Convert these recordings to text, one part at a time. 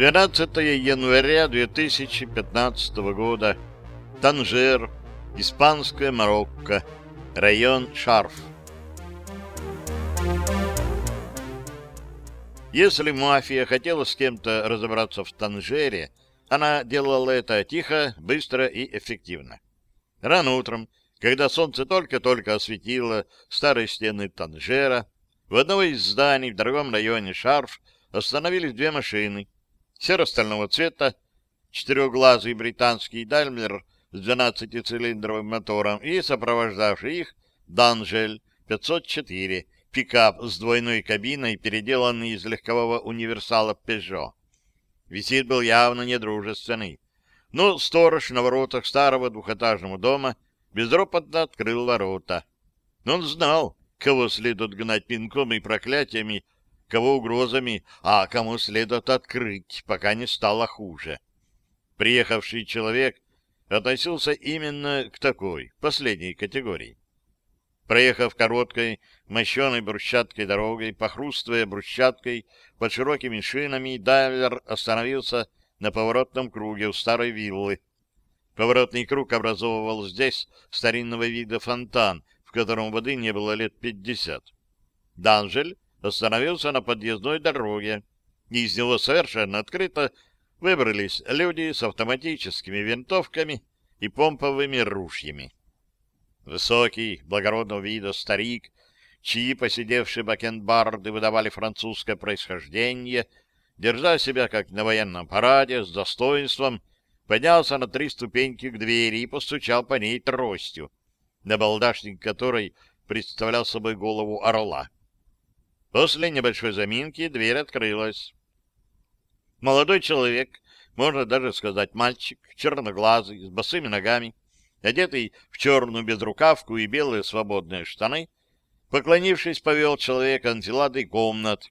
12 января 2015 года. Танжер, Испанское Марокко, район Шарф. Если мафия хотела с кем-то разобраться в Танжере, она делала это тихо, быстро и эффективно. Рано утром, когда солнце только-только осветило старые стены Танжера, в одного из зданий в дорогом районе Шарф остановились две машины. Серо-стального цвета, четырехглазый британский Дальмер с 12-цилиндровым мотором и сопровождавший их Данжель 504, пикап с двойной кабиной, переделанный из легкового универсала Peugeot. Визит был явно недружественный. Но сторож на воротах старого двухэтажного дома безропотно открыл ворота. Он знал, кого следует гнать пинком и проклятиями, кого угрозами, а кому следует открыть, пока не стало хуже. Приехавший человек относился именно к такой, последней категории. Проехав короткой, мощеной брусчаткой дорогой, похрустывая брусчаткой под широкими шинами, дайвер остановился на поворотном круге у старой виллы. Поворотный круг образовывал здесь старинного вида фонтан, в котором воды не было лет пятьдесят. Данжель остановился на подъездной дороге, из него совершенно открыто выбрались люди с автоматическими винтовками и помповыми ружьями. Высокий, благородного вида старик, чьи посидевшие бакенбарды выдавали французское происхождение, держа себя как на военном параде, с достоинством, поднялся на три ступеньки к двери и постучал по ней тростью, набалдашник которой представлял собой голову орла. После небольшой заминки дверь открылась. Молодой человек, можно даже сказать мальчик, черноглазый, с босыми ногами, одетый в черную безрукавку и белые свободные штаны, поклонившись, повел человека антиладой комнат.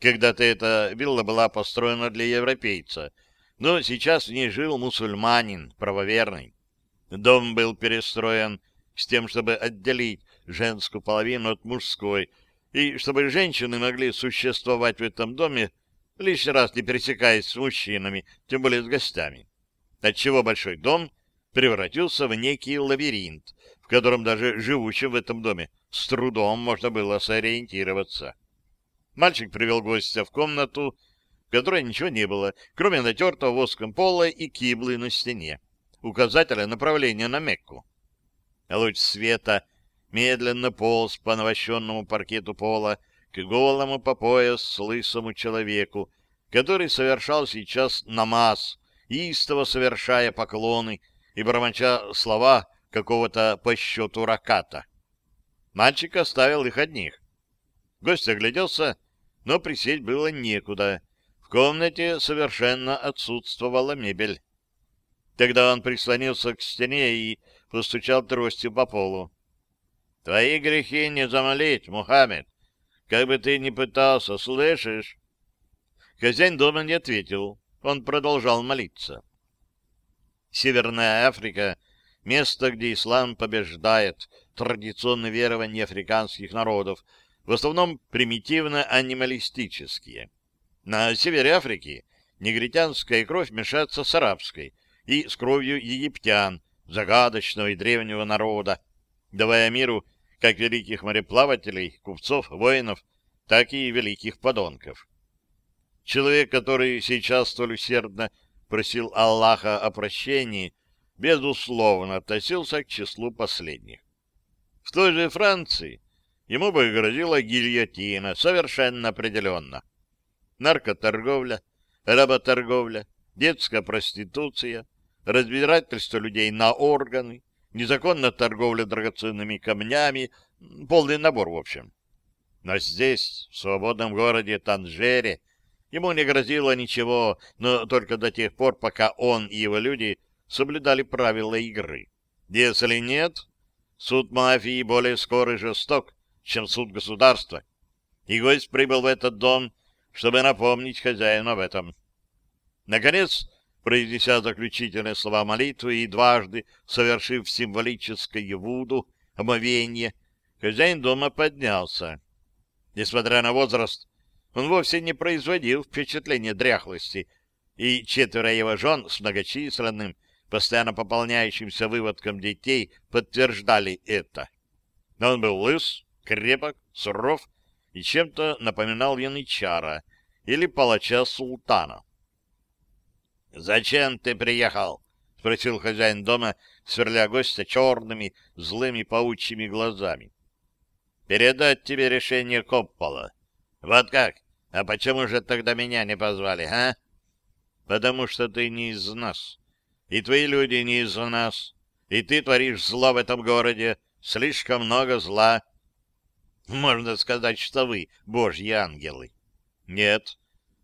Когда-то эта вилла была построена для европейца, но сейчас в ней жил мусульманин, правоверный. Дом был перестроен с тем, чтобы отделить женскую половину от мужской, и чтобы женщины могли существовать в этом доме, лишний раз не пересекаясь с мужчинами, тем более с гостями. Отчего большой дом превратился в некий лабиринт, в котором даже живущим в этом доме с трудом можно было сориентироваться. Мальчик привел гостя в комнату, в которой ничего не было, кроме натертого воском пола и киблы на стене, указателя направления на Мекку. Луч света медленно полз по навощенному паркету пола к голому по пояс лысому человеку, который совершал сейчас намаз, истово совершая поклоны и бормоча слова какого-то по счету раката. Мальчик оставил их одних. Гость огляделся, но присесть было некуда. В комнате совершенно отсутствовала мебель. Тогда он прислонился к стене и постучал тростью по полу. — Твои грехи не замолить, Мухаммед. Как бы ты ни пытался, слышишь? Хозяин дома не ответил. Он продолжал молиться. Северная Африка — место, где ислам побеждает традиционные верования африканских народов, в основном примитивно-анималистические. На севере Африки негритянская кровь мешается с арабской и с кровью египтян, загадочного и древнего народа, давая миру как великих мореплавателей, купцов, воинов, так и великих подонков. Человек, который сейчас столь усердно просил Аллаха о прощении, безусловно относился к числу последних. В той же Франции ему бы грозила гильотина, совершенно определенно. Наркоторговля, работорговля, детская проституция, разбирательство людей на органы, незаконная торговля драгоценными камнями, полный набор в общем. Но здесь, в свободном городе Танжере, Ему не грозило ничего, но только до тех пор, пока он и его люди соблюдали правила игры. Если нет, суд мафии более скорый и жесток, чем суд государства. И гость прибыл в этот дом, чтобы напомнить хозяину об этом. Наконец, произнеся заключительные слова молитвы и дважды совершив символическое вуду, омовение, хозяин дома поднялся. Несмотря на возраст, он вовсе не производил впечатления дряхлости, и четверо его жен с многочисленным, постоянно пополняющимся выводком детей подтверждали это. Он был лыс, крепок, суров и чем-то напоминал янычара или палача султана. — Зачем ты приехал? — спросил хозяин дома, сверля гостя черными, злыми паучьими глазами. — Передать тебе решение Коппола. — Вот как? А почему же тогда меня не позвали, а? — Потому что ты не из нас. И твои люди не из нас. И ты творишь зло в этом городе. Слишком много зла. Можно сказать, что вы божьи ангелы. Нет,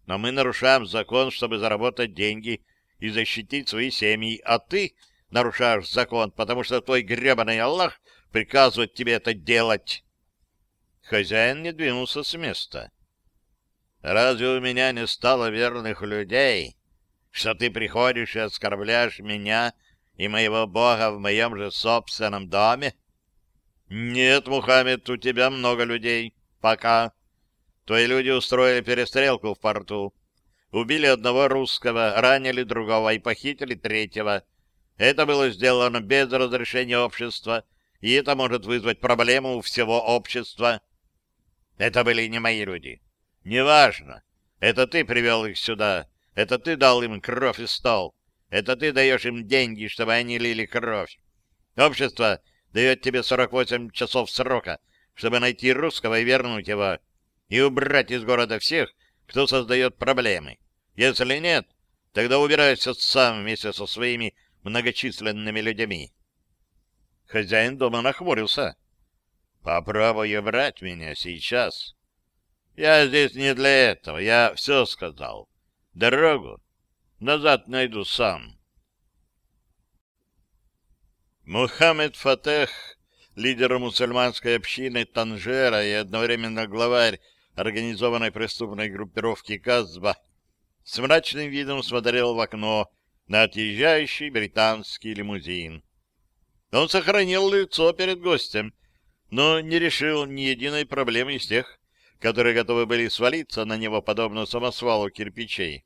но мы нарушаем закон, чтобы заработать деньги и защитить свои семьи, а ты нарушаешь закон, потому что твой гребаный Аллах приказывает тебе это делать. Хозяин не двинулся с места. Разве у меня не стало верных людей, что ты приходишь и оскорбляешь меня и моего Бога в моем же собственном доме? Нет, Мухаммед, у тебя много людей. Пока. Твои люди устроили перестрелку в порту. Убили одного русского, ранили другого и похитили третьего. Это было сделано без разрешения общества, и это может вызвать проблему у всего общества. Это были не мои люди. Неважно. Это ты привел их сюда. Это ты дал им кровь и стол. Это ты даешь им деньги, чтобы они лили кровь. Общество дает тебе 48 часов срока, чтобы найти русского и вернуть его, и убрать из города всех, кто создает проблемы. Если нет, тогда убирайся сам вместе со своими многочисленными людьми. Хозяин дома нахмурился. Попробуй убрать меня сейчас. Я здесь не для этого, я все сказал. Дорогу назад найду сам. Мухаммед Фатех, лидер мусульманской общины Танжера и одновременно главарь организованной преступной группировки Казба, с мрачным видом смотрел в окно на отъезжающий британский лимузин. Он сохранил лицо перед гостем, но не решил ни единой проблемы из тех, которые готовы были свалиться на него подобно самосвалу кирпичей.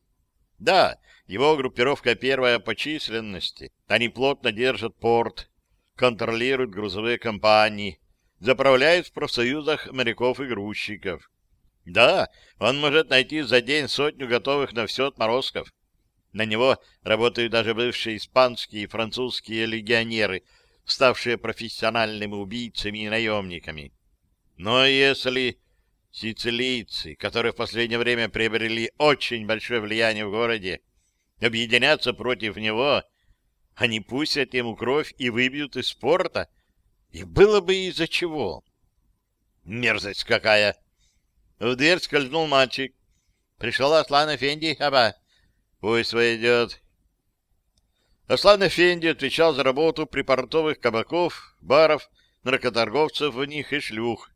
Да, его группировка первая по численности. Они плотно держат порт, контролируют грузовые компании, заправляют в профсоюзах моряков и грузчиков. Да, он может найти за день сотню готовых на все отморозков. На него работают даже бывшие испанские и французские легионеры, ставшие профессиональными убийцами и наемниками. Но если сицилийцы, которые в последнее время приобрели очень большое влияние в городе, объединятся против него, они пустят ему кровь и выбьют из спорта. И было бы из-за чего. Мерзость какая! В дверь скользнул мальчик. Пришел Аслан Эфенди, аба. Пусть войдет. Аслан Эфенди отвечал за работу припортовых кабаков, баров, наркоторговцев в них и шлюх.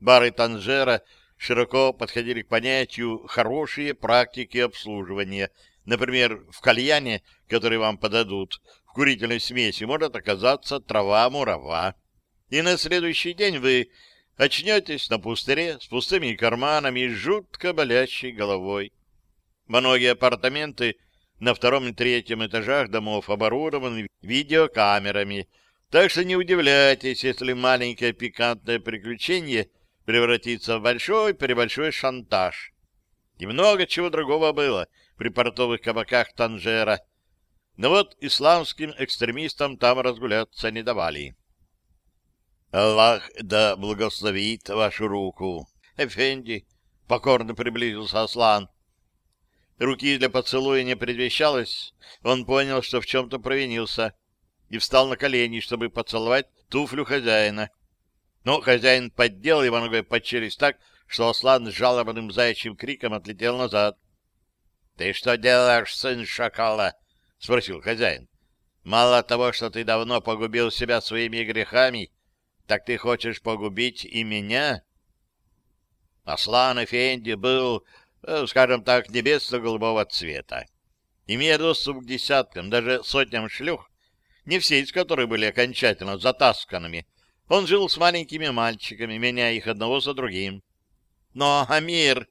Бары Танжера широко подходили к понятию «хорошие практики обслуживания». Например, в кальяне, который вам подадут, в курительной смеси может оказаться трава-мурава. И на следующий день вы очнетесь на пустыре с пустыми карманами и жутко болящей головой. Многие апартаменты на втором и третьем этажах домов оборудованы видеокамерами, так что не удивляйтесь, если маленькое пикантное приключение превратится в большой-пребольшой шантаж. И много чего другого было при портовых кабаках Танжера. Но вот исламским экстремистам там разгуляться не давали. «Аллах да благословит вашу руку!» «Эфенди!» — покорно приблизился Аслан. Руки для поцелуя не предвещалось. Он понял, что в чем-то провинился, и встал на колени, чтобы поцеловать туфлю хозяина. Но хозяин поддел его ногой под челюсть так, что Аслан с жалобным заячьим криком отлетел назад. — Ты что делаешь, сын шакала? — спросил хозяин. — Мало того, что ты давно погубил себя своими грехами, так ты хочешь погубить и меня? Аслан Эфенди был, э, скажем так, небесно-голубого цвета. Имея доступ к десяткам, даже сотням шлюх, не все из которых были окончательно затасканными, он жил с маленькими мальчиками, меняя их одного за другим. Но Амир...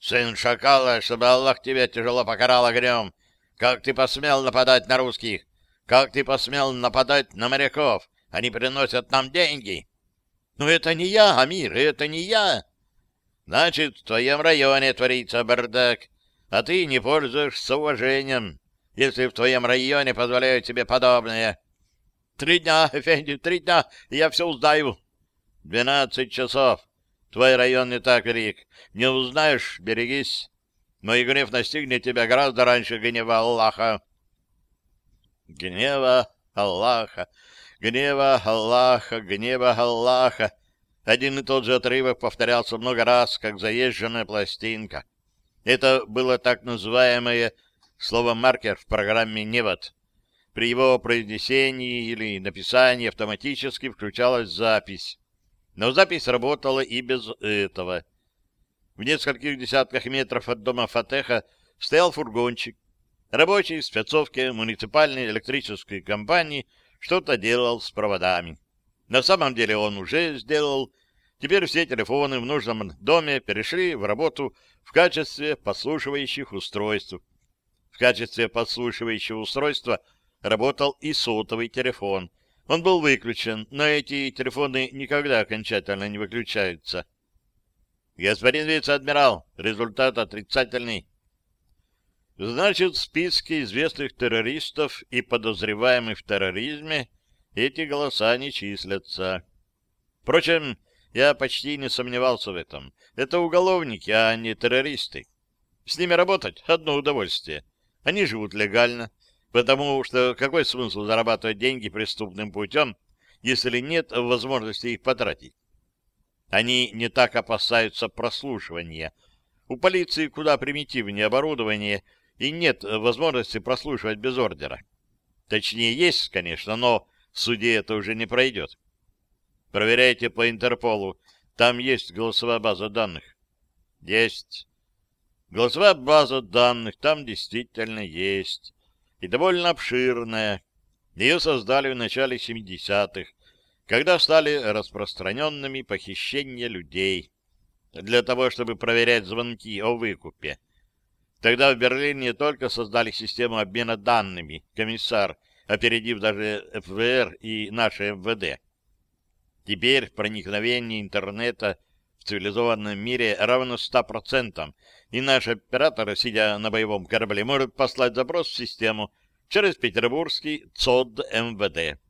Сын шакала, чтобы Аллах тебя тяжело покарал огнем. Как ты посмел нападать на русских? Как ты посмел нападать на моряков? Они приносят нам деньги. Но это не я, Амир, это не я. Значит, в твоем районе творится бардак, а ты не пользуешься уважением, если в твоем районе позволяют тебе подобное. Три дня, Эфенди, три дня, я все узнаю. Двенадцать часов. Твой район не так велик. Не узнаешь — берегись. Мой гнев настигнет тебя гораздо раньше гнева Аллаха. Гнева Аллаха, гнева Аллаха, гнева Аллаха. Один и тот же отрывок повторялся много раз, как заезженная пластинка. Это было так называемое слово-маркер в программе «Невод». При его произнесении или написании автоматически включалась запись. Но запись работала и без этого. В нескольких десятках метров от дома Фатеха стоял фургончик. Рабочий в спецовке муниципальной электрической компании что-то делал с проводами. На самом деле он уже сделал. Теперь все телефоны в нужном доме перешли в работу в качестве подслушивающих устройств. В качестве подслушивающего устройства работал и сотовый телефон, он был выключен, но эти телефоны никогда окончательно не выключаются. Господин вице-адмирал, результат отрицательный. Значит, в списке известных террористов и подозреваемых в терроризме эти голоса не числятся. Впрочем, я почти не сомневался в этом. Это уголовники, а не террористы. С ними работать — одно удовольствие. Они живут легально, Потому что какой смысл зарабатывать деньги преступным путем, если нет возможности их потратить? Они не так опасаются прослушивания. У полиции куда примитивнее оборудование, и нет возможности прослушивать без ордера. Точнее, есть, конечно, но в суде это уже не пройдет. Проверяйте по Интерполу. Там есть голосовая база данных. Есть. Голосовая база данных там действительно есть и довольно обширная. Ее создали в начале 70-х, когда стали распространенными похищения людей, для того, чтобы проверять звонки о выкупе. Тогда в Берлине только создали систему обмена данными, комиссар, опередив даже ФВР и наше МВД. Теперь проникновение интернета в цивилизованном мире равно 100%, и наш оператор, сидя на боевом корабле, может послать запрос в систему через петербургский ЦОД МВД.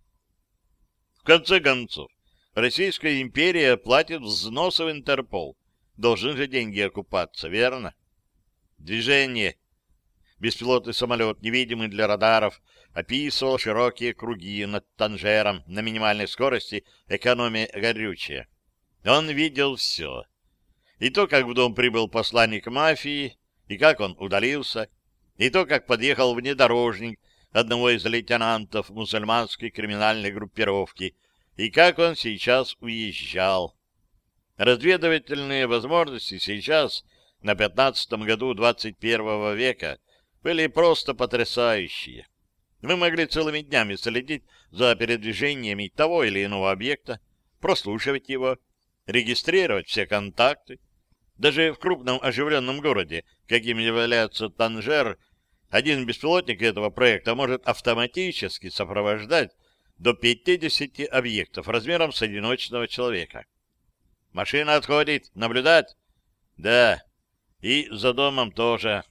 В конце концов, Российская империя платит взносы в Интерпол. Должен же деньги окупаться, верно? Движение. Беспилотный самолет, невидимый для радаров, описывал широкие круги над Танжером на минимальной скорости, экономия горючее. Он видел все. И то, как в дом прибыл посланник мафии, и как он удалился, и то, как подъехал внедорожник одного из лейтенантов мусульманской криминальной группировки, и как он сейчас уезжал. Разведывательные возможности сейчас, на пятнадцатом году 21 века, были просто потрясающие. Мы могли целыми днями следить за передвижениями того или иного объекта, прослушивать его, регистрировать все контакты, даже в крупном оживленном городе, каким является Танжер, один беспилотник этого проекта может автоматически сопровождать до 50 объектов размером с одиночного человека. Машина отходит. Наблюдать? Да. И за домом тоже.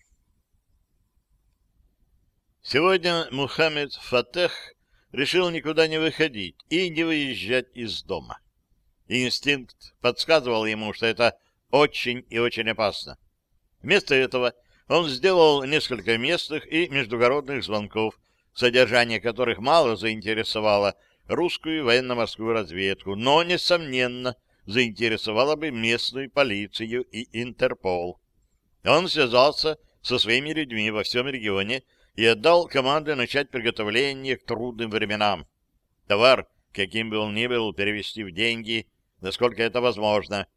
Сегодня Мухаммед Фатех решил никуда не выходить и не выезжать из дома. Инстинкт подсказывал ему, что это очень и очень опасно. Вместо этого он сделал несколько местных и междугородных звонков, содержание которых мало заинтересовало русскую военно-морскую разведку, но, несомненно, заинтересовало бы местную полицию и Интерпол. Он связался со своими людьми во всем регионе и отдал команды начать приготовление к трудным временам. Товар, каким бы он ни был, перевести в деньги, насколько это возможно,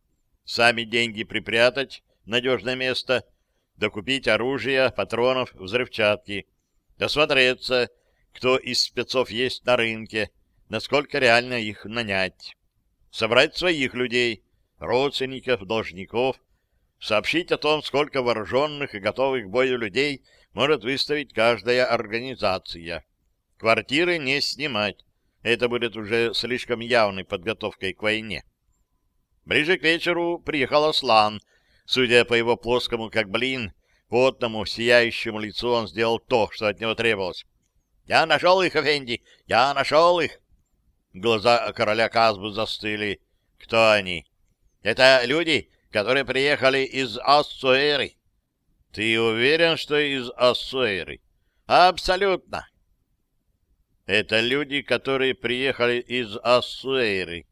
сами деньги припрятать в надежное место, докупить оружие, патронов, взрывчатки, досмотреться, кто из спецов есть на рынке, насколько реально их нанять, собрать своих людей, родственников, должников, сообщить о том, сколько вооруженных и готовых к бою людей может выставить каждая организация. Квартиры не снимать. Это будет уже слишком явной подготовкой к войне. Ближе к вечеру приехал Аслан. Судя по его плоскому, как блин, потному, сияющему лицу, он сделал то, что от него требовалось. «Я нашел их, Эфенди! Я нашел их!» Глаза короля Казбы застыли. «Кто они?» «Это люди, которые приехали из Ассуэры». «Ты уверен, что из Ассуэры?» «Абсолютно!» «Это люди, которые приехали из Ассуэры.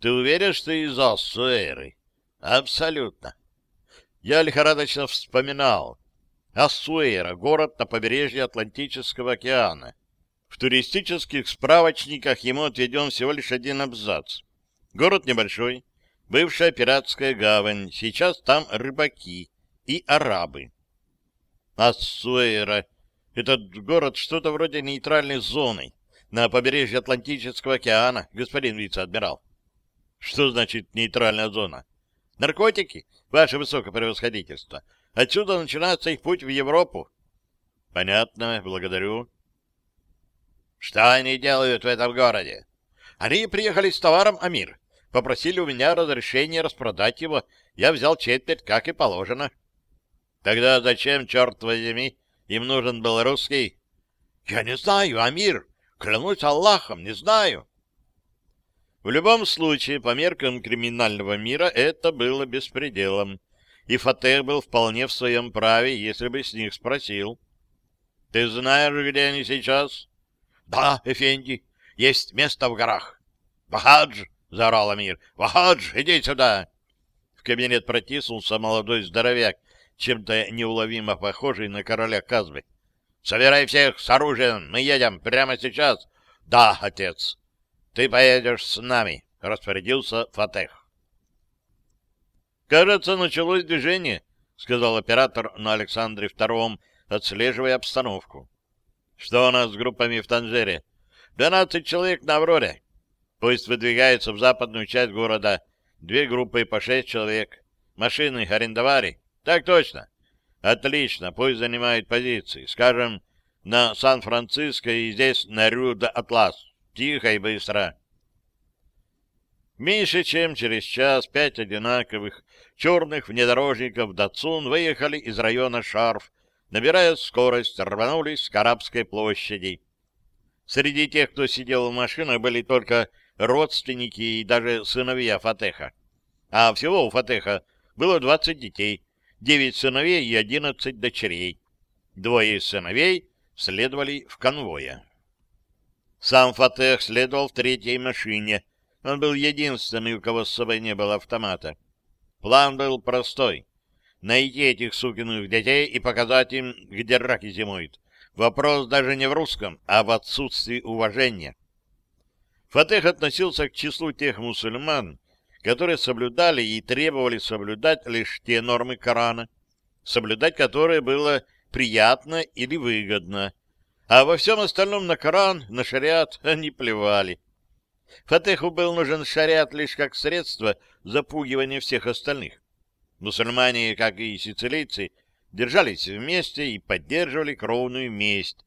Ты уверен, что из Ассуэры? Абсолютно. Я лихорадочно вспоминал. Ассуэра — город на побережье Атлантического океана. В туристических справочниках ему отведен всего лишь один абзац. Город небольшой, бывшая пиратская гавань, сейчас там рыбаки и арабы. Ассуэра — этот город что-то вроде нейтральной зоны на побережье Атлантического океана, господин вице-адмирал. Что значит нейтральная зона? Наркотики, ваше высокопревосходительство. Отсюда начинается их путь в Европу. Понятно, благодарю. Что они делают в этом городе? Они приехали с товаром Амир. Попросили у меня разрешения распродать его. Я взял четверть, как и положено. Тогда зачем, черт возьми, им нужен был русский? Я не знаю, Амир. Клянусь Аллахом, не знаю. В любом случае, по меркам криминального мира, это было беспределом, и Фатех был вполне в своем праве, если бы с них спросил. — Ты знаешь, где они сейчас? — Да, Эфенди, есть место в горах. — Вахадж! — заорал Амир. — Вахадж, иди сюда! В кабинет протиснулся молодой здоровяк, чем-то неуловимо похожий на короля Казбы. — Собирай всех с оружием, мы едем прямо сейчас. — Да, отец. Ты поедешь с нами, — распорядился Фатех. Кажется, началось движение, — сказал оператор на Александре Втором, отслеживая обстановку. Что у нас с группами в Танжере? Двенадцать человек на Авроре. Поезд выдвигается в западную часть города. Две группы по шесть человек. Машины арендовали? Так точно. Отлично, поезд занимает позиции. Скажем, на Сан-Франциско и здесь на Рю-де-Атлас. Тихо и быстро. Меньше чем через час пять одинаковых черных внедорожников Датсун выехали из района Шарф, набирая скорость, рванулись к Арабской площади. Среди тех, кто сидел в машинах, были только родственники и даже сыновья Фатеха. А всего у Фатеха было 20 детей, 9 сыновей и 11 дочерей. Двое сыновей следовали в конвое. Сам Фатех следовал в третьей машине. Он был единственный, у кого с собой не было автомата. План был простой. Найти этих сукиных детей и показать им, где раки зимуют. Вопрос даже не в русском, а в отсутствии уважения. Фатех относился к числу тех мусульман, которые соблюдали и требовали соблюдать лишь те нормы Корана, соблюдать которые было приятно или выгодно, а во всем остальном на Коран, на шариат они плевали. Фатеху был нужен шариат лишь как средство запугивания всех остальных. Мусульмане, как и сицилийцы, держались вместе и поддерживали кровную месть.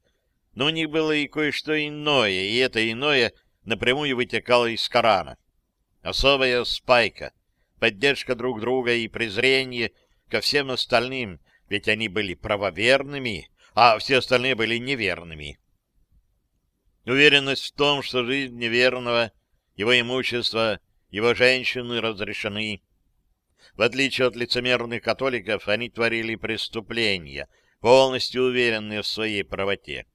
Но у них было и кое-что иное, и это иное напрямую вытекало из Корана. Особая спайка, поддержка друг друга и презрение ко всем остальным, ведь они были правоверными, а все остальные были неверными. Уверенность в том, что жизнь неверного, его имущество, его женщины разрешены. В отличие от лицемерных католиков, они творили преступления, полностью уверенные в своей правоте.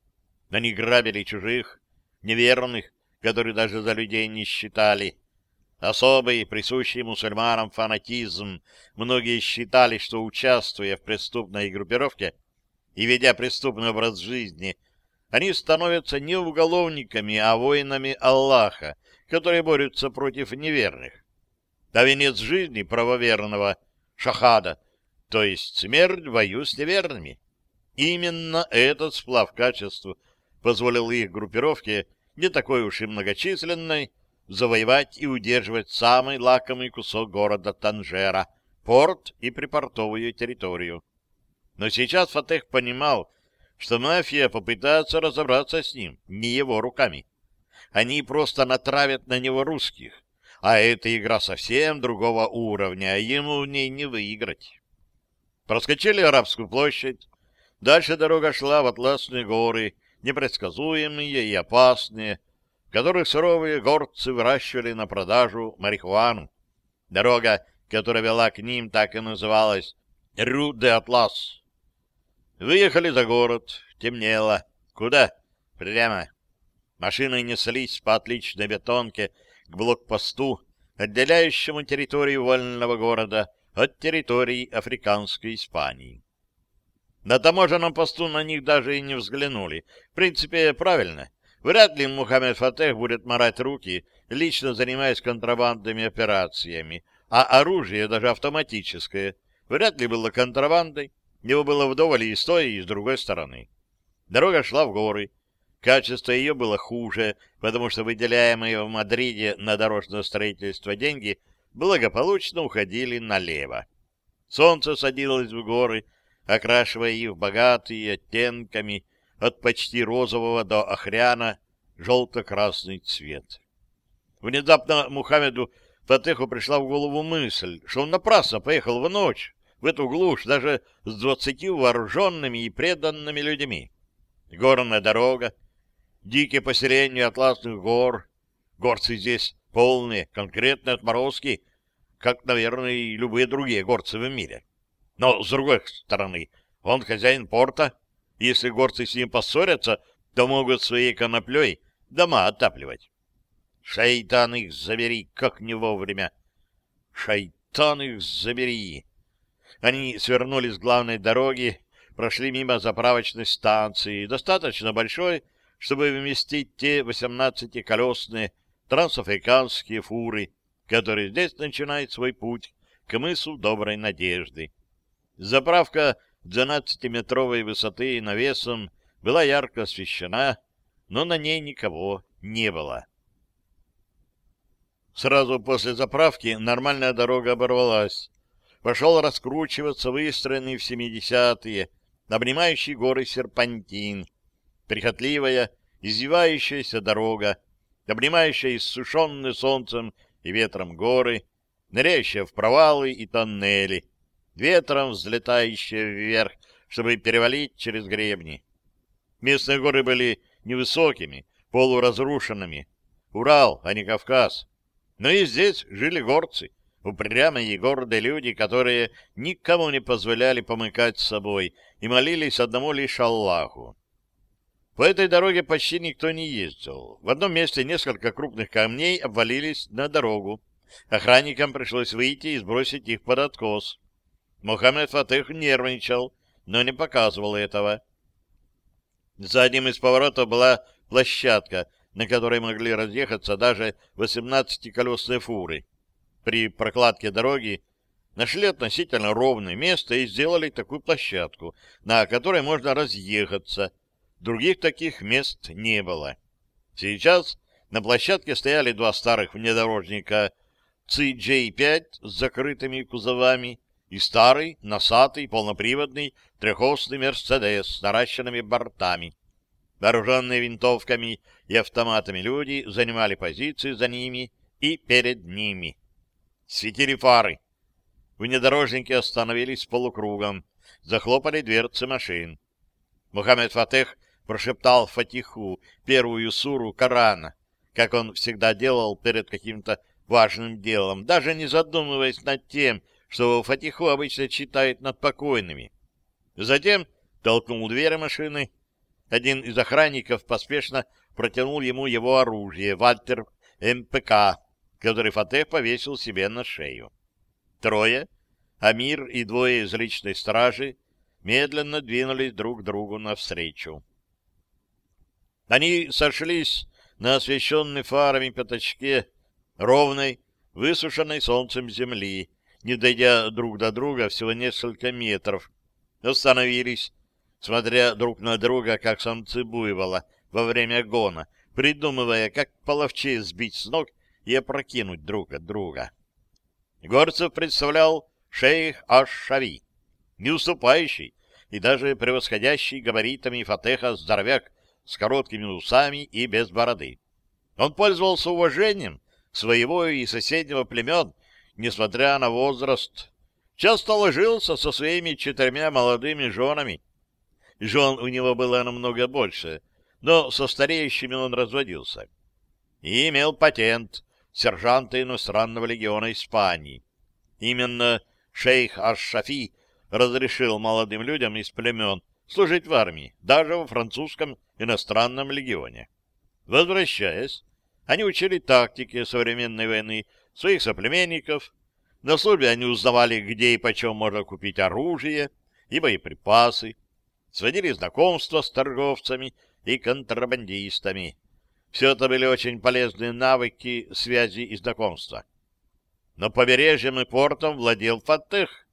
Они грабили чужих, неверных, которые даже за людей не считали. Особый, присущий мусульманам фанатизм, многие считали, что, участвуя в преступной группировке, и ведя преступный образ жизни, они становятся не уголовниками, а воинами Аллаха, которые борются против неверных. А венец жизни правоверного — шахада, то есть смерть в бою с неверными. Именно этот сплав качеств позволил их группировке, не такой уж и многочисленной, завоевать и удерживать самый лакомый кусок города Танжера — порт и припортовую территорию. Но сейчас Фатех понимал, что мафия попытается разобраться с ним не его руками. Они просто натравят на него русских, а эта игра совсем другого уровня, а ему в ней не выиграть. Проскочили Арабскую площадь, дальше дорога шла в Атласные горы, непредсказуемые и опасные, которых суровые горцы выращивали на продажу марихуану. Дорога, которая вела к ним, так и называлась Рю де Атлас. Выехали за город, темнело. Куда? Прямо. Машины неслись по отличной бетонке к блокпосту, отделяющему территорию вольного города от территории африканской Испании. На таможенном посту на них даже и не взглянули. В принципе, правильно. Вряд ли Мухаммед Фатех будет морать руки, лично занимаясь контрабандными операциями, а оружие, даже автоматическое, вряд ли было контрабандой. Его было вдоволь и с той, и с другой стороны. Дорога шла в горы. Качество ее было хуже, потому что выделяемые в Мадриде на дорожное строительство деньги благополучно уходили налево. Солнце садилось в горы, окрашивая их богатые оттенками от почти розового до охряна желто-красный цвет. Внезапно Мухаммеду Фатеху пришла в голову мысль, что он напрасно поехал в ночь, в эту глушь даже с двадцатью вооруженными и преданными людьми. Горная дорога, дикие поселения атласных гор, горцы здесь полные, конкретные отморозки, как, наверное, и любые другие горцы в мире. Но, с другой стороны, он хозяин порта, если горцы с ним поссорятся, то могут своей коноплей дома отапливать. Шайтан их забери, как не вовремя. Шайтан их забери. Они свернули с главной дороги, прошли мимо заправочной станции, достаточно большой, чтобы вместить те 18-колесные трансафриканские фуры, которые здесь начинают свой путь к мысу Доброй Надежды. Заправка 12-метровой высоты навесом была ярко освещена, но на ней никого не было. Сразу после заправки нормальная дорога оборвалась пошел раскручиваться выстроенный в 70-е, обнимающий горы серпантин, прихотливая, извивающаяся дорога, обнимающая иссушенные солнцем и ветром горы, ныряющая в провалы и тоннели, ветром взлетающая вверх, чтобы перевалить через гребни. Местные горы были невысокими, полуразрушенными. Урал, а не Кавказ. Но и здесь жили горцы, упрямые и гордые люди, которые никому не позволяли помыкать с собой и молились одному лишь Аллаху. По этой дороге почти никто не ездил. В одном месте несколько крупных камней обвалились на дорогу. Охранникам пришлось выйти и сбросить их под откос. Мухаммед Фатех нервничал, но не показывал этого. За одним из поворотов была площадка, на которой могли разъехаться даже 18-колесные фуры при прокладке дороги нашли относительно ровное место и сделали такую площадку, на которой можно разъехаться. Других таких мест не было. Сейчас на площадке стояли два старых внедорожника CJ5 с закрытыми кузовами и старый, носатый, полноприводный трехосный Мерседес с наращенными бортами. Вооруженные винтовками и автоматами люди занимали позиции за ними и перед ними. Светили фары. Внедорожники остановились полукругом. Захлопали дверцы машин. Мухаммед Фатех прошептал Фатиху первую суру Корана, как он всегда делал перед каким-то важным делом, даже не задумываясь над тем, что Фатиху обычно читает над покойными. Затем толкнул дверь машины. Один из охранников поспешно протянул ему его оружие, Вальтер МПК, который Фатех повесил себе на шею. Трое, Амир и двое из личной стражи, медленно двинулись друг другу навстречу. Они сошлись на освещенной фарами пятачке ровной, высушенной солнцем земли, не дойдя друг до друга всего несколько метров, остановились, смотря друг на друга, как самцы буйвола во время гона, придумывая, как половче сбить с ног и опрокинуть друг от друга. Горцев представлял шейх Аш-Шави, не уступающий и даже превосходящий габаритами Фатеха здоровяк с короткими усами и без бороды. Он пользовался уважением своего и соседнего племен, несмотря на возраст. Часто ложился со своими четырьмя молодыми женами. Жен у него было намного больше, но со стареющими он разводился. И имел патент сержанта иностранного легиона Испании. Именно шейх Аш-Шафи разрешил молодым людям из племен служить в армии, даже во французском иностранном легионе. Возвращаясь, они учили тактике современной войны своих соплеменников. На службе они узнавали, где и почем можно купить оружие и боеприпасы, сводили знакомства с торговцами и контрабандистами. Все это были очень полезные навыки связи и знакомства. Но побережьем и портом владел Фатех,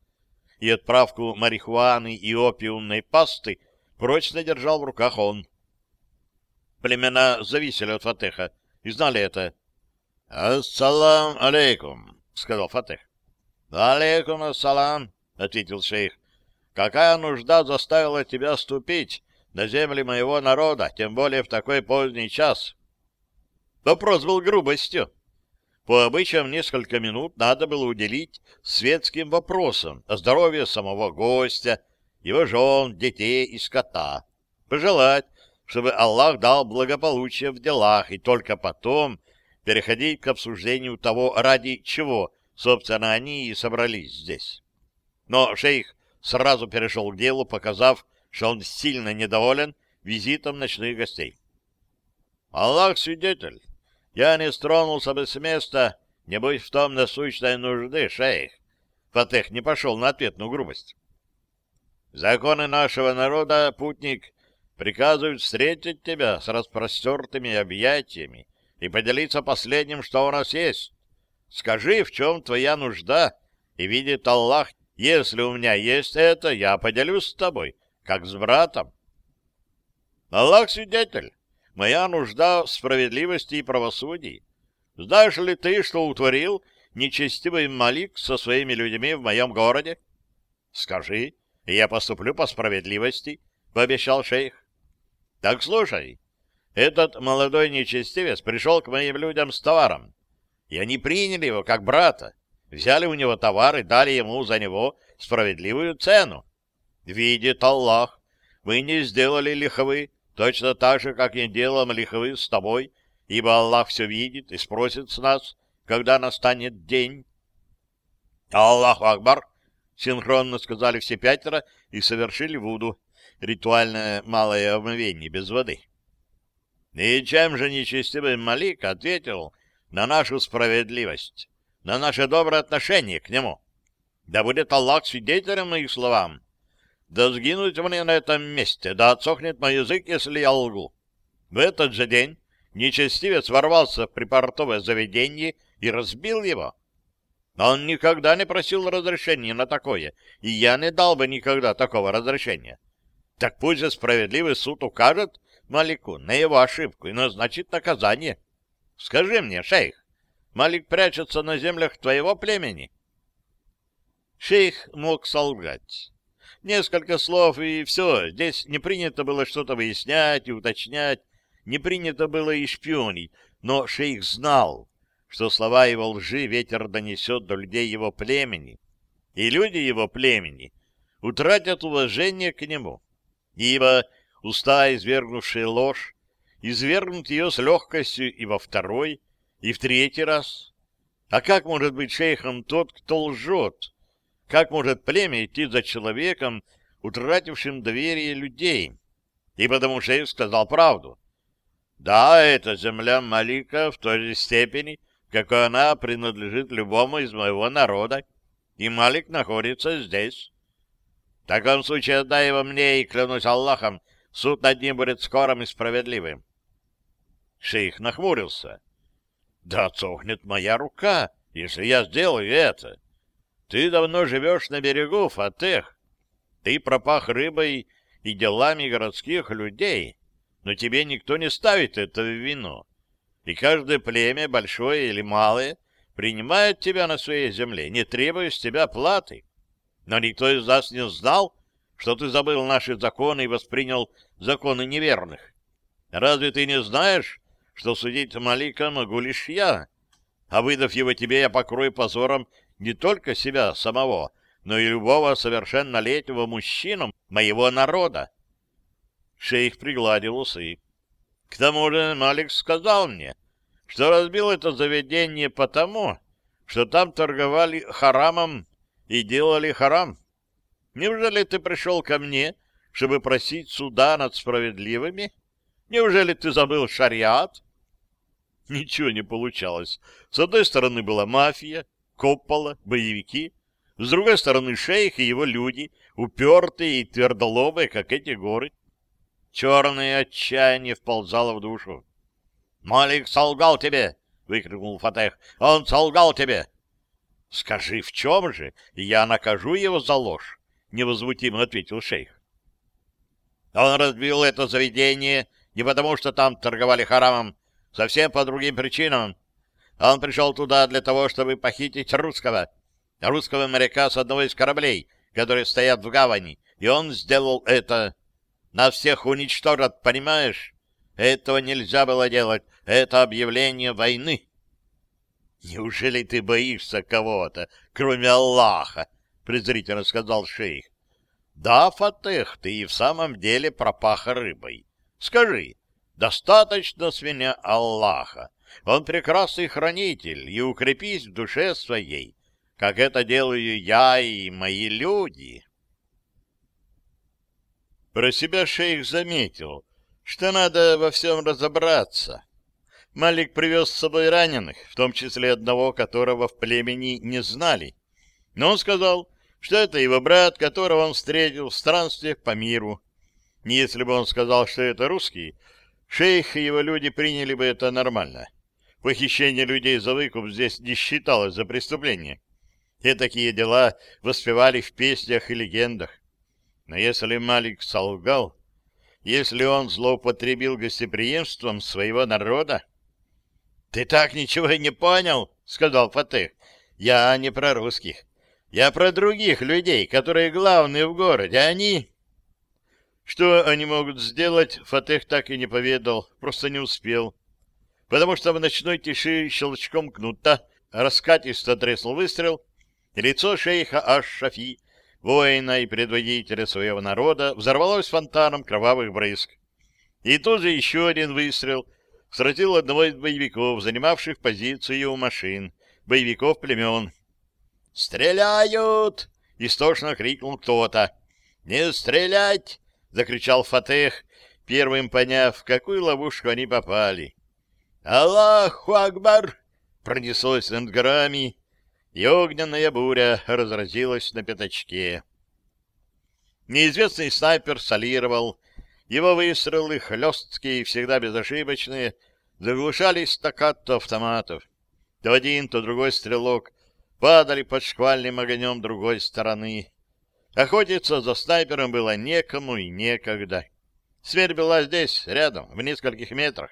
и отправку марихуаны и опиумной пасты прочно держал в руках он. Племена зависели от Фатеха и знали это. «Ассалам алейкум», — сказал Фатех. «Алейкум ассалам», — ответил шейх. «Какая нужда заставила тебя ступить на земли моего народа, тем более в такой поздний час?» Вопрос был грубостью. По обычаям несколько минут надо было уделить светским вопросам о здоровье самого гостя, его жен, детей и скота. Пожелать, чтобы Аллах дал благополучие в делах, и только потом переходить к обсуждению того, ради чего, собственно, они и собрались здесь. Но шейх сразу перешел к делу, показав, что он сильно недоволен визитом ночных гостей. «Аллах свидетель, я не стронулся бы с места, не будь в том насущной нужды, шейх. Фатех не пошел на ответную грубость. Законы нашего народа, путник, приказывают встретить тебя с распростертыми объятиями и поделиться последним, что у нас есть. Скажи, в чем твоя нужда, и видит Аллах, если у меня есть это, я поделюсь с тобой, как с братом. Аллах свидетель, моя нужда в справедливости и правосудии. Знаешь ли ты, что утворил нечестивый Малик со своими людьми в моем городе? Скажи, и я поступлю по справедливости, — пообещал шейх. Так слушай, этот молодой нечестивец пришел к моим людям с товаром, и они приняли его как брата, взяли у него товар и дали ему за него справедливую цену. Видит Аллах, вы не сделали лиховы, Точно так же, как не делаем лиховы с тобой, ибо Аллах все видит и спросит с нас, когда настанет день. Аллаху Акбар! Синхронно сказали все пятеро и совершили вуду, ритуальное малое омовение без воды. И чем же нечестивый Малик ответил на нашу справедливость, на наше доброе отношение к нему? Да будет Аллах свидетелем моих словам. Да сгинуть мне на этом месте, да отсохнет мой язык, если я лгу. В этот же день нечестивец ворвался в припортовое заведение и разбил его. Он никогда не просил разрешения на такое, и я не дал бы никогда такого разрешения. Так пусть же справедливый суд укажет Малику на его ошибку и назначит наказание. Скажи мне, шейх, Малик прячется на землях твоего племени? Шейх мог солгать. Несколько слов, и все. Здесь не принято было что-то выяснять и уточнять, не принято было и шпионить, но шейх знал, что слова его лжи ветер донесет до людей его племени, и люди его племени утратят уважение к нему, ибо уста, извергнувшие ложь, извергнут ее с легкостью и во второй, и в третий раз. А как может быть шейхом тот, кто лжет? Как может племя идти за человеком, утратившим доверие людей? И потому шейх сказал правду. Да, это земля Малика в той же степени, какой она принадлежит любому из моего народа, и Малик находится здесь. В таком случае отдай его мне, и, клянусь Аллахом, суд над ним будет скорым и справедливым. Шейх нахмурился. Да отсохнет моя рука, если я сделаю это. Ты давно живешь на берегу, Фатех. Ты пропах рыбой и делами городских людей, но тебе никто не ставит это в вину. И каждое племя, большое или малое, принимает тебя на своей земле, не требуя с тебя платы. Но никто из нас не знал, что ты забыл наши законы и воспринял законы неверных. Разве ты не знаешь, что судить Малика могу лишь я? А выдав его тебе, я покрою позором не только себя самого, но и любого совершеннолетнего мужчину моего народа. Шейх пригладил усы. К тому же Малик сказал мне, что разбил это заведение потому, что там торговали харамом и делали харам. Неужели ты пришел ко мне, чтобы просить суда над справедливыми? Неужели ты забыл шариат? Ничего не получалось. С одной стороны была мафия, Коппола, боевики, с другой стороны шейх и его люди, упертые и твердолобые, как эти горы. Черное отчаяние вползало в душу. — Малик солгал тебе! — выкрикнул Фатех. — Он солгал тебе! — Скажи, в чем же, я накажу его за ложь, — невозмутимо ответил шейх. Он разбил это заведение не потому, что там торговали харамом, совсем по другим причинам. Он пришел туда для того, чтобы похитить русского, русского моряка с одного из кораблей, которые стоят в гавани, и он сделал это. Нас всех уничтожат, понимаешь? Этого нельзя было делать. Это объявление войны. Неужели ты боишься кого-то, кроме Аллаха? Презрительно сказал шейх. Да, Фатех, ты и в самом деле пропаха рыбой. Скажи, достаточно с меня Аллаха. Он прекрасный хранитель, и укрепись в душе своей, как это делаю я и мои люди. Про себя шейх заметил, что надо во всем разобраться. Малик привез с собой раненых, в том числе одного, которого в племени не знали. Но он сказал, что это его брат, которого он встретил в странствиях по миру. Если бы он сказал, что это русский, шейх и его люди приняли бы это нормально. Похищение людей за выкуп здесь не считалось за преступление. И такие дела воспевали в песнях и легендах. Но если Малик солгал, если он злоупотребил гостеприимством своего народа... — Ты так ничего и не понял, — сказал Фатех. — Я не про русских. Я про других людей, которые главные в городе. Они... Что они могут сделать, Фатех так и не поведал, просто не успел. Потому что в ночной тиши щелчком кнута раскатисто треснул выстрел, и лицо шейха Аш-Шафи воина и предводителя своего народа, взорвалось фонтаном кровавых брызг. И тут же еще один выстрел сразил одного из боевиков, занимавших позицию у машин, боевиков племен. «Стреляют!» — истошно крикнул кто-то. «Не стрелять!» — закричал Фатех, первым поняв, в какую ловушку они попали. «Аллаху Акбар!» — пронеслось над горами, и огненная буря разразилась на пятачке. Неизвестный снайпер солировал. Его выстрелы, хлесткие и всегда безошибочные, заглушались стаккато автоматов. То один, то другой стрелок падали под шквальным огнем другой стороны. Охотиться за снайпером было некому и некогда. Смерть была здесь, рядом, в нескольких метрах.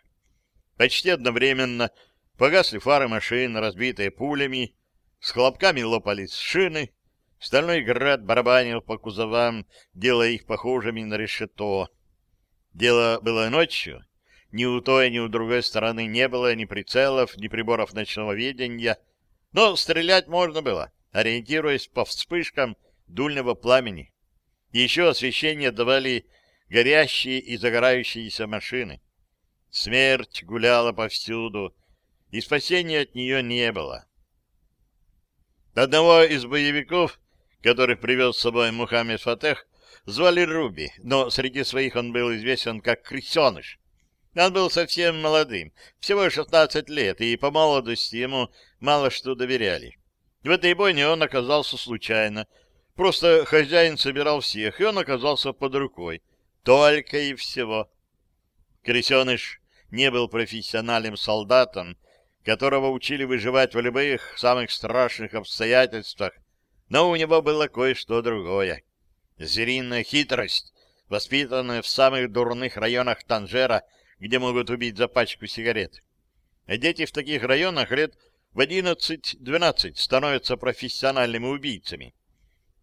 Почти одновременно погасли фары машин, разбитые пулями, с хлопками лопались шины, стальной град барабанил по кузовам, делая их похожими на решето. Дело было ночью. Ни у той, ни у другой стороны не было ни прицелов, ни приборов ночного видения, но стрелять можно было, ориентируясь по вспышкам дульного пламени. Еще освещение давали горящие и загорающиеся машины. Смерть гуляла повсюду, и спасения от нее не было. Одного из боевиков, которых привез с собой Мухаммед Фатех, звали Руби, но среди своих он был известен как крысеныш. Он был совсем молодым, всего 16 лет, и по молодости ему мало что доверяли. В этой бойне он оказался случайно. Просто хозяин собирал всех, и он оказался под рукой. Только и всего. Крысеныш не был профессиональным солдатом, которого учили выживать в любых самых страшных обстоятельствах, но у него было кое-что другое. Звериная хитрость, воспитанная в самых дурных районах Танжера, где могут убить за пачку сигарет. Дети в таких районах лет в 11-12 становятся профессиональными убийцами.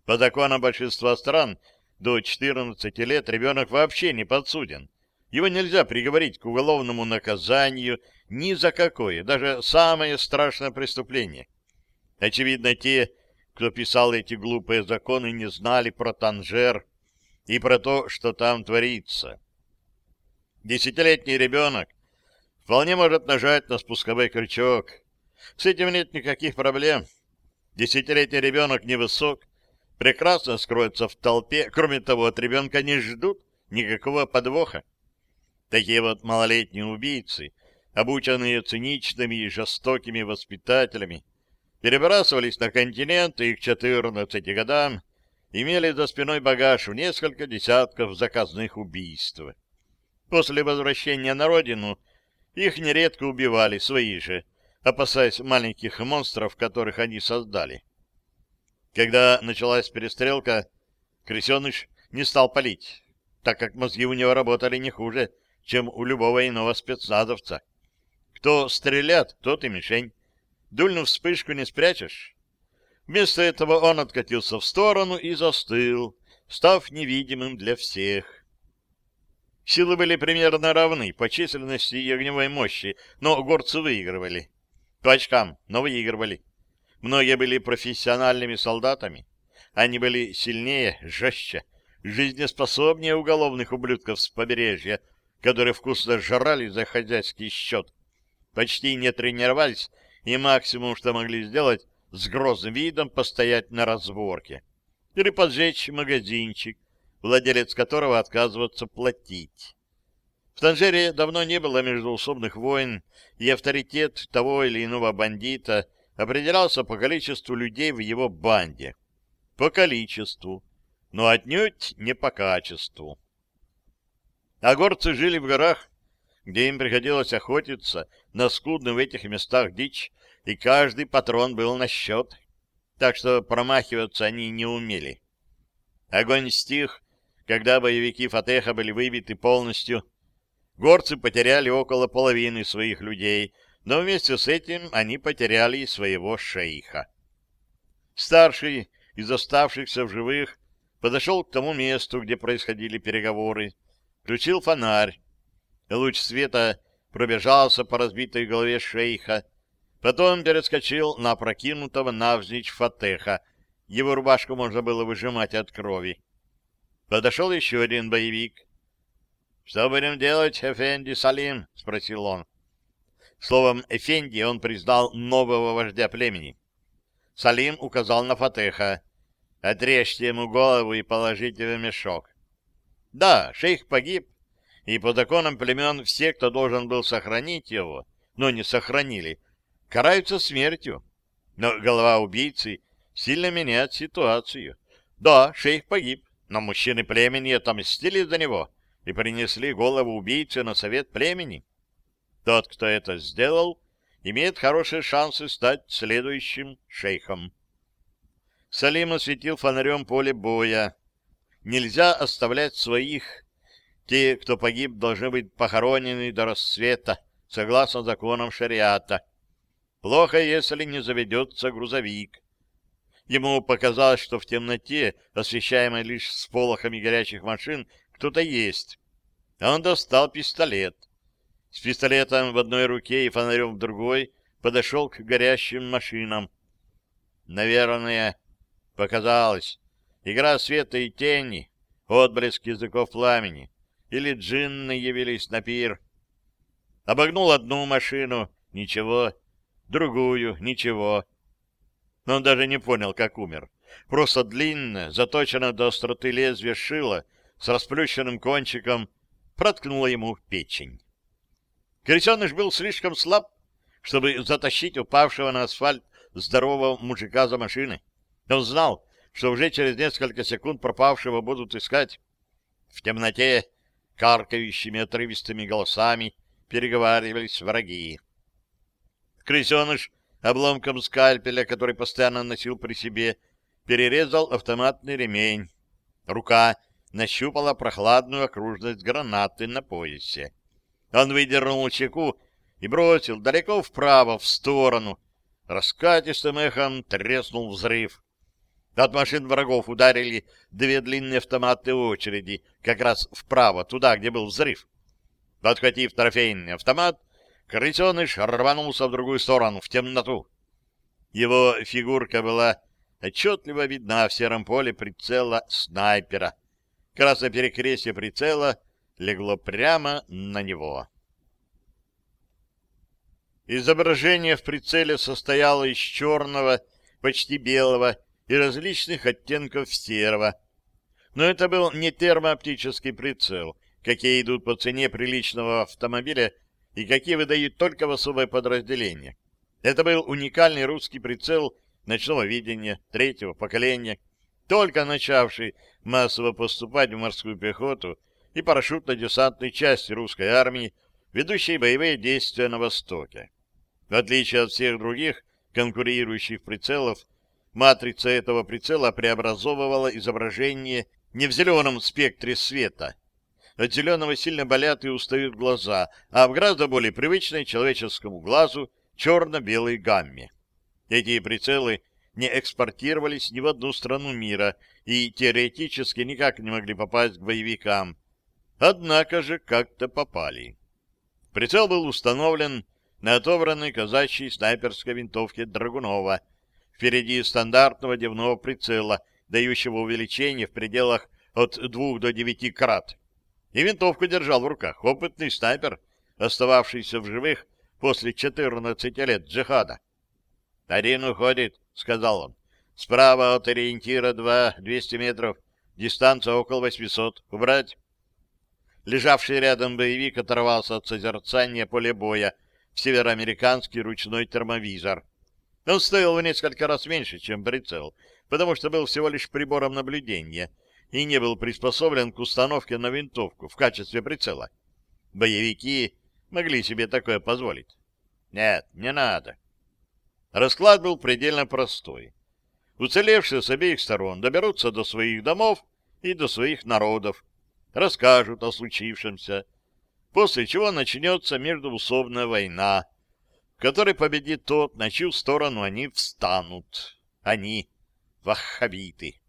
По законам большинства стран до 14 лет ребенок вообще не подсуден. Его нельзя приговорить к уголовному наказанию ни за какое, даже самое страшное преступление. Очевидно, те, кто писал эти глупые законы, не знали про Танжер и про то, что там творится. Десятилетний ребенок вполне может нажать на спусковой крючок. С этим нет никаких проблем. Десятилетний ребенок невысок, прекрасно скроется в толпе. Кроме того, от ребенка не ждут никакого подвоха. Такие вот малолетние убийцы, обученные циничными и жестокими воспитателями, перебрасывались на континент и к 14 годам имели за спиной багаж в несколько десятков заказных убийств. После возвращения на родину их нередко убивали свои же, опасаясь маленьких монстров, которых они создали. Когда началась перестрелка, крысеныш не стал палить, так как мозги у него работали не хуже, чем у любого иного спецназовца. Кто стрелят, тот и мишень. Дульную вспышку не спрячешь. Вместо этого он откатился в сторону и застыл, став невидимым для всех. Силы были примерно равны по численности и огневой мощи, но горцы выигрывали. По очкам, но выигрывали. Многие были профессиональными солдатами. Они были сильнее, жестче, жизнеспособнее уголовных ублюдков с побережья, которые вкусно жрали за хозяйский счет. Почти не тренировались, и максимум, что могли сделать, с грозным видом постоять на разборке. Или поджечь магазинчик, владелец которого отказывается платить. В Танжере давно не было междуусобных войн, и авторитет того или иного бандита определялся по количеству людей в его банде. По количеству, но отнюдь не по качеству. А горцы жили в горах, где им приходилось охотиться на скудную в этих местах дичь, и каждый патрон был на счет, так что промахиваться они не умели. Огонь стих, когда боевики Фатеха были выбиты полностью, горцы потеряли около половины своих людей, но вместе с этим они потеряли и своего шейха. Старший из оставшихся в живых подошел к тому месту, где происходили переговоры, включил фонарь. Луч света пробежался по разбитой голове шейха, потом перескочил на опрокинутого навзничь фатеха. Его рубашку можно было выжимать от крови. Подошел еще один боевик. — Что будем делать, Эфенди Салим? — спросил он. Словом «Эфенди» он признал нового вождя племени. Салим указал на Фатеха. «Отрежьте ему голову и положите в мешок». Да, шейх погиб, и по законам племен все, кто должен был сохранить его, но не сохранили, караются смертью. Но голова убийцы сильно меняет ситуацию. Да, шейх погиб, но мужчины племени отомстили за него и принесли голову убийцы на совет племени. Тот, кто это сделал, имеет хорошие шансы стать следующим шейхом. Салим осветил фонарем поле боя. Нельзя оставлять своих. Те, кто погиб, должны быть похоронены до рассвета, согласно законам шариата. Плохо, если не заведется грузовик. Ему показалось, что в темноте, освещаемой лишь сполохами горячих машин, кто-то есть. Он достал пистолет. С пистолетом в одной руке и фонарем в другой подошел к горящим машинам. Наверное, показалось. Игра света и тени, отблеск языков пламени. Или джинны явились на пир. Обогнул одну машину — ничего. Другую — ничего. Но он даже не понял, как умер. Просто длинное, заточено до остроты лезвия шило с расплющенным кончиком проткнуло ему печень. Крысеныш был слишком слаб, чтобы затащить упавшего на асфальт здорового мужика за машиной. Он знал, что уже через несколько секунд пропавшего будут искать. В темноте, каркающими отрывистыми голосами, переговаривались враги. Крысеныш обломком скальпеля, который постоянно носил при себе, перерезал автоматный ремень. Рука нащупала прохладную окружность гранаты на поясе. Он выдернул чеку и бросил далеко вправо, в сторону. Раскатистым эхом треснул взрыв. От машин врагов ударили две длинные автоматные очереди, как раз вправо, туда, где был взрыв. Подхватив трофейный автомат, крысеныш рванулся в другую сторону, в темноту. Его фигурка была отчетливо видна в сером поле прицела снайпера. Красное перекрестие прицела легло прямо на него. Изображение в прицеле состояло из черного, почти белого и различных оттенков серого. Но это был не термооптический прицел, какие идут по цене приличного автомобиля и какие выдают только в особое подразделение. Это был уникальный русский прицел ночного видения третьего поколения, только начавший массово поступать в морскую пехоту и парашютно-десантной части русской армии, ведущей боевые действия на Востоке. В отличие от всех других конкурирующих прицелов, матрица этого прицела преобразовывала изображение не в зеленом спектре света. От зеленого сильно болят и устают глаза, а в гораздо более привычной человеческому глазу черно-белой гамме. Эти прицелы не экспортировались ни в одну страну мира и теоретически никак не могли попасть к боевикам. Однако же как-то попали. Прицел был установлен на отобранной казачьей снайперской винтовке Драгунова, впереди стандартного дневного прицела, дающего увеличение в пределах от 2 до 9 крат. И винтовку держал в руках опытный снайпер, остававшийся в живых после 14 лет джихада. «Один уходит», — сказал он. «Справа от ориентира 2, 200 метров, дистанция около 800. Убрать?» Лежавший рядом боевик оторвался от созерцания поля боя, в североамериканский ручной термовизор. Он стоил в несколько раз меньше, чем прицел, потому что был всего лишь прибором наблюдения и не был приспособлен к установке на винтовку в качестве прицела. Боевики могли себе такое позволить. Нет, не надо. Расклад был предельно простой. Уцелевшие с обеих сторон доберутся до своих домов и до своих народов, расскажут о случившемся, после чего начнется междуусобная война, в которой победит тот, на чью сторону они встанут. Они — ваххабиты.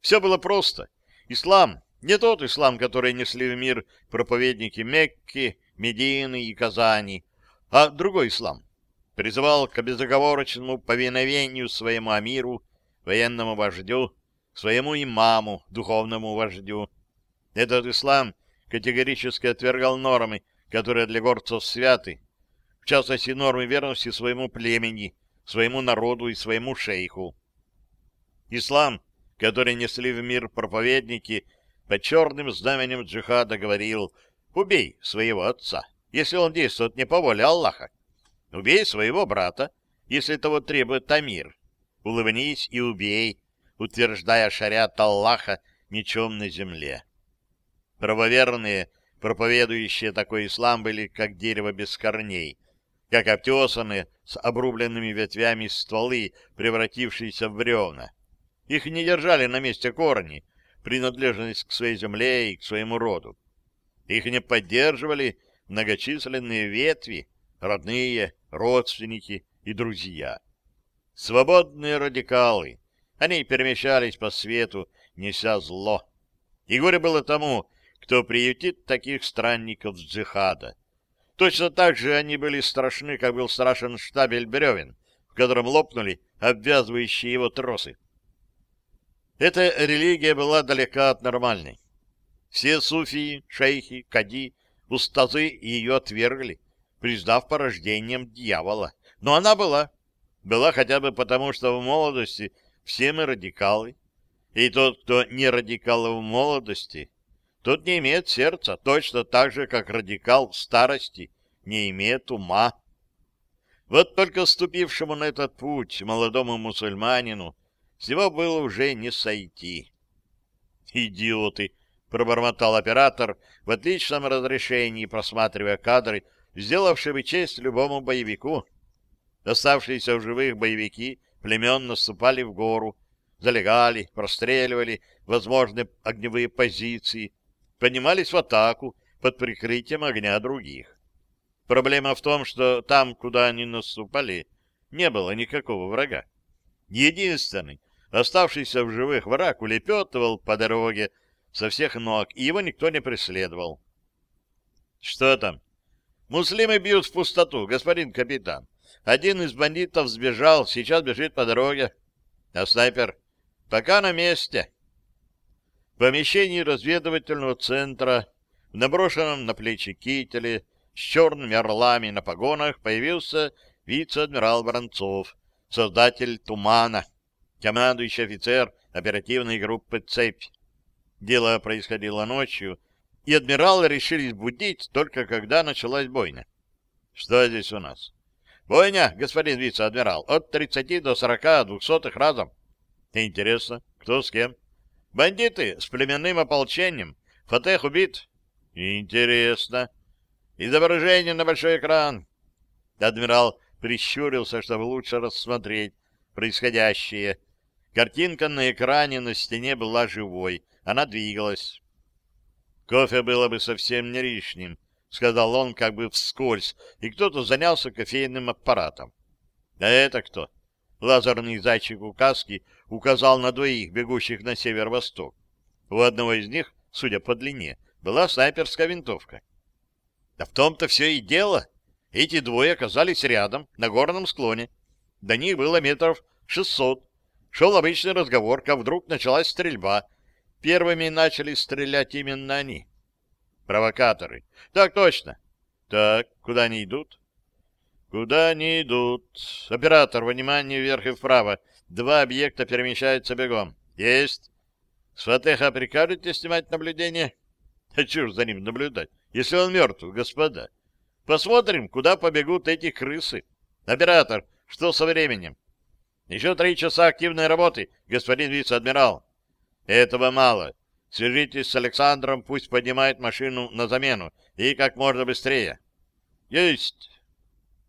Все было просто. Ислам — не тот ислам, который несли в мир проповедники Мекки, Медины и Казани, а другой ислам. Призывал к безоговорочному повиновению своему амиру, военному вождю, своему имаму, духовному вождю. Этот ислам категорически отвергал нормы, которые для горцев святы, в частности нормы верности своему племени, своему народу и своему шейху. Ислам, который несли в мир проповедники, под черным знаменем джихада говорил «Убей своего отца, если он действует не по воле Аллаха. Убей своего брата, если того требует Амир. Улыбнись и убей, утверждая шарят Аллаха мечом на земле». Правоверные, проповедующие такой ислам, были как дерево без корней, как обтесанные с обрубленными ветвями стволы, превратившиеся в бревна. Их не держали на месте корни, принадлежность к своей земле и к своему роду. Их не поддерживали многочисленные ветви, родные, родственники и друзья. Свободные радикалы, они перемещались по свету, неся зло. И горе было тому, кто приютит таких странников джихада. Точно так же они были страшны, как был страшен штабель бревен, в котором лопнули обвязывающие его тросы. Эта религия была далека от нормальной. Все суфии, шейхи, кади, устазы ее отвергли, признав порождением дьявола. Но она была. Была хотя бы потому, что в молодости все мы радикалы. И тот, кто не радикал в молодости, тот не имеет сердца, точно так же, как радикал в старости не имеет ума. Вот только ступившему на этот путь молодому мусульманину с него было уже не сойти. «Идиоты!» — пробормотал оператор в отличном разрешении, просматривая кадры, сделавшие бы честь любому боевику. Оставшиеся в живых боевики племен наступали в гору, залегали, простреливали возможные огневые позиции, поднимались в атаку под прикрытием огня других. Проблема в том, что там, куда они наступали, не было никакого врага. Единственный, Оставшийся в живых враг улепетывал по дороге со всех ног, и его никто не преследовал. — Что там? — Муслимы бьют в пустоту, господин капитан. Один из бандитов сбежал, сейчас бежит по дороге. А снайпер? Пока на месте. В помещении разведывательного центра, в наброшенном на плечи кителе, с черными орлами на погонах, появился вице-адмирал Воронцов, создатель «Тумана», командующий офицер оперативной группы «Цепь». Дело происходило ночью, и адмиралы решились будить только когда началась бойня. Что здесь у нас? Бойня, господин вице-адмирал, от 30 до 40 двухсотых разом. Интересно, кто с кем? Бандиты с племенным ополчением. Фатех убит. Интересно. Изображение на большой экран. Адмирал прищурился, чтобы лучше рассмотреть происходящее. Картинка на экране на стене была живой. Она двигалась. Кофе было бы совсем не лишним. — сказал он как бы вскользь, и кто-то занялся кофейным аппаратом. — А это кто? Лазерный зайчик указки указал на двоих, бегущих на северо-восток. У одного из них, судя по длине, была снайперская винтовка. Да в том-то все и дело. Эти двое оказались рядом, на горном склоне. До них было метров шестьсот. Шел обычный разговор, как вдруг началась стрельба. Первыми начали стрелять именно они. Провокаторы. Так точно. Так, куда они идут? Куда они идут? Оператор, внимание вверх и вправо. Два объекта перемещаются бегом. Есть. С Фатеха прикажете снимать наблюдение? А чего за ним наблюдать, если он мертв, господа? Посмотрим, куда побегут эти крысы. Оператор, что со временем? Еще три часа активной работы, господин вице-адмирал. Этого мало. Свяжитесь с Александром, пусть поднимает машину на замену, и как можно быстрее. Есть.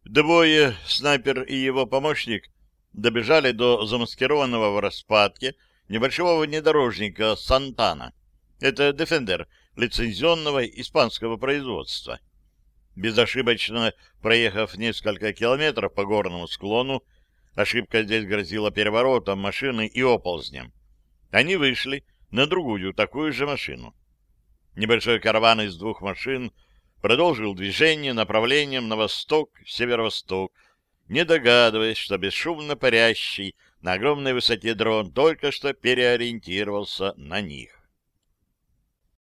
Двое, снайпер и его помощник, добежали до замаскированного в распадке небольшого внедорожника «Сантана». Это «Дефендер» лицензионного испанского производства. Безошибочно проехав несколько километров по горному склону, ошибка здесь грозила переворотом машины и оползнем. Они вышли на другую такую же машину. Небольшой караван из двух машин продолжил движение направлением на восток, северо-восток, не догадываясь, что бесшумно парящий на огромной высоте дрон только что переориентировался на них.